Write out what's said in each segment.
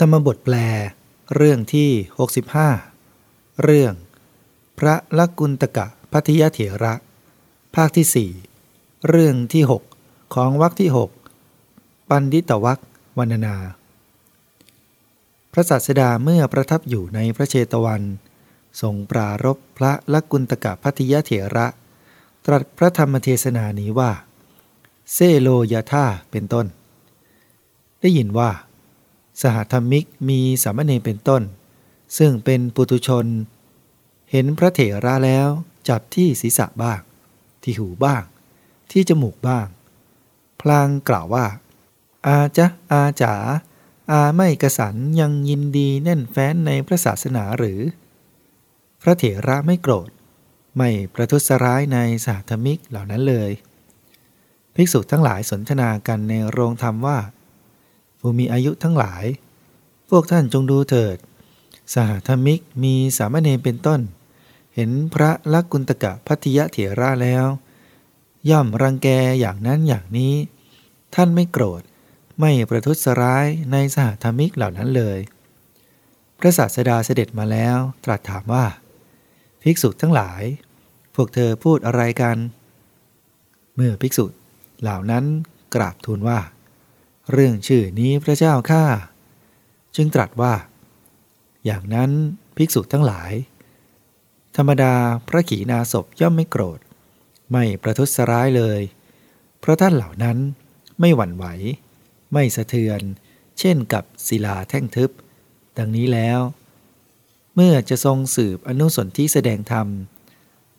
ธรรมบทแปล เรื่องที่ 65 เรื่อง พระลักุณตกะพัทยเถระ ภาคที่สี่เรื่องที่ 6 ของวรรคที่ 6 ปันดิตวัควรรณนา พระสัสดาเมื่อประทับอยู่ในพระเชตวัน ทรงปรารบพระลักุณตกะพัทยเถระ ตรัสพระธรรมเทศนานี้ว่า เซโลยาธาเป็นต้น ได้ยินว่า สหธรรมิกมีสามเณรเป็นต้น ซึ่งเป็นปุตุชน เห็นพระเถระแล้วจับที่ศีรษะบ้าง ที่หูบ้าง ที่จมูกบ้าง พลางกล่าวว่า อาจะอาจ๋าอาไม่กระสันยังยินดีแน่นแฟ้นในพระศาสนาหรือ พระเถระไม่โกรธ ไม่ประทุษร้ายในสหธรรมิกเหล่านั้นเลย ภิกษุทั้งหลายสนทนากันในโรงธรรมว่า ผู้มีอายุทั้งหลาย พวกท่านจงดูเถิด สหธรรมิกมีสามเณรเป็นต้น เห็นพระลักกุณตกะพัทยเถระแล้ว ย่อมรังแกอย่างนั้นอย่างนี้ ท่านไม่โกรธไม่ประทุษร้ายในสหธรรมิกเหล่านั้นเลย พระศาสดาเสด็จมาแล้ว ตรัสถามว่า ภิกษุทั้งหลาย พวกเธอพูดอะไรกัน เมื่อภิกษุเหล่านั้นกราบทูลว่า เรื่องชื่อนี้พระเจ้าข้าจึงตรัสว่า อย่างนั้นภิกษุทั้งหลาย ธรรมดาพระขีณาสพย่อมไม่โกรธ ไม่ประทุษร้ายเลย เพราะท่านเหล่านั้นไม่หวั่นไหว ไม่สะเทือน เช่นกับศิลาแท่งทึบ ดังนี้แล้ว เมื่อจะทรงสืบอนุสนที่แสดงธรรม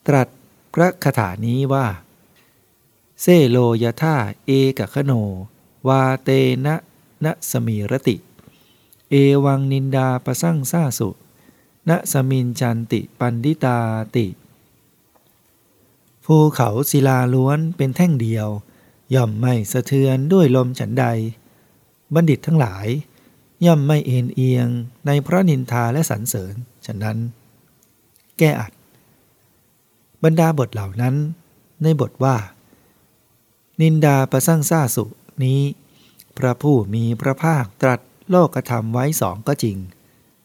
ตรัสพระคาถานี้ว่า เซโลยธาเอกขโน วาเตนะนะสมีรติ เอวังนินดาประสั่งซาสุนะสมินจันติปันดิตาติ ภูเขาศิลาล้วนเป็นแท่งเดียว ย่อมไม่สะเทือนด้วยลมฉันใด บัณฑิตทั้งหลาย ย่อมไม่เอ็นเอียงในพระนินทาและสรรเสริญฉะนั้น แก้อัด บรรดาบทเหล่านั้น ในบทว่า นินดาประสั่งซาสุ นี้ พระผู้มีพระภาคตรัสโลกธรรมไว้สองก็จริง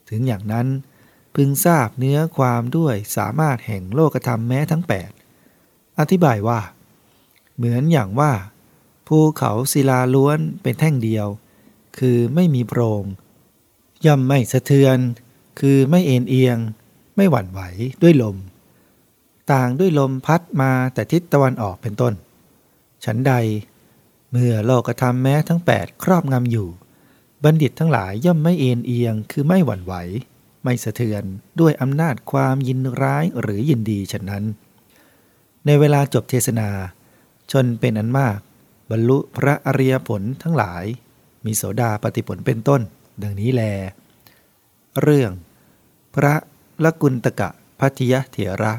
ถึงอย่างนั้นพึงทราบเนื้อความด้วยสามารถแห่งโลกธรรมแม้ทั้ง 8 อธิบายว่า เหมือนอย่างว่า ภูเขาศิลาล้วนเป็นแท่งเดียว คือไม่มีโพรง ย่อมไม่สะเทือน คือไม่เอ็นเอียง ไม่หวั่นไหวด้วยลม ต่างด้วยลมพัดมาแต่ทิศตะวันออกเป็นต้น ฉันใด เมื่อโลกธรรมแม้ทั้ง 8 ครอบงำอยู่ บัณฑิตทั้งหลายย่อมไม่เอ็นเอียงคือไม่หวั่นไหว ไม่สะเทือนด้วยอำนาจความยินร้ายหรือยินดีฉะนั้น ในเวลาจบเทศนา ชนเป็นอันมาก บรรลุพระอริยผลทั้งหลาย มีโสดาปฏิผลเป็นต้น ดังนี้แล เรื่อง พระละกุณตกะพัทยเถระ